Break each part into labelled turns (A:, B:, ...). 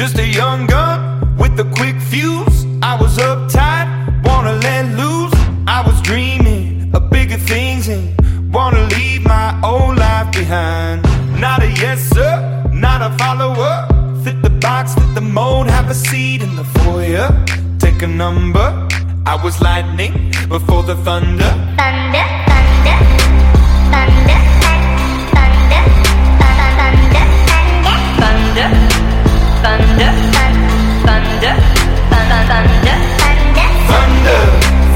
A: Just a young gun with a quick fuse. I was uptight, wanna let loose. I was dreaming of bigger things and wanna leave my old life behind. Not a yes sir, not a follower. Fit the box, fit the mold, have a seat in the foyer. Take a number. I was lightning before the thunder.
B: thunder,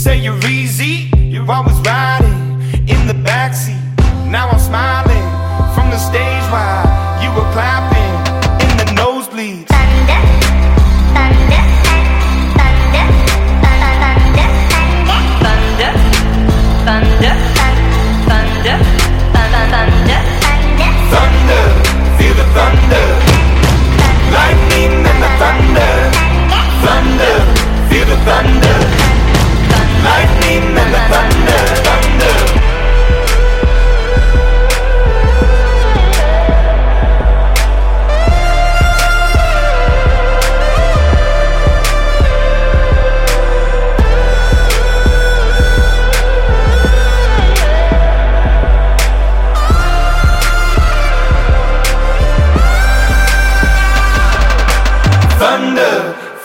A: Say you're easy. You're always riding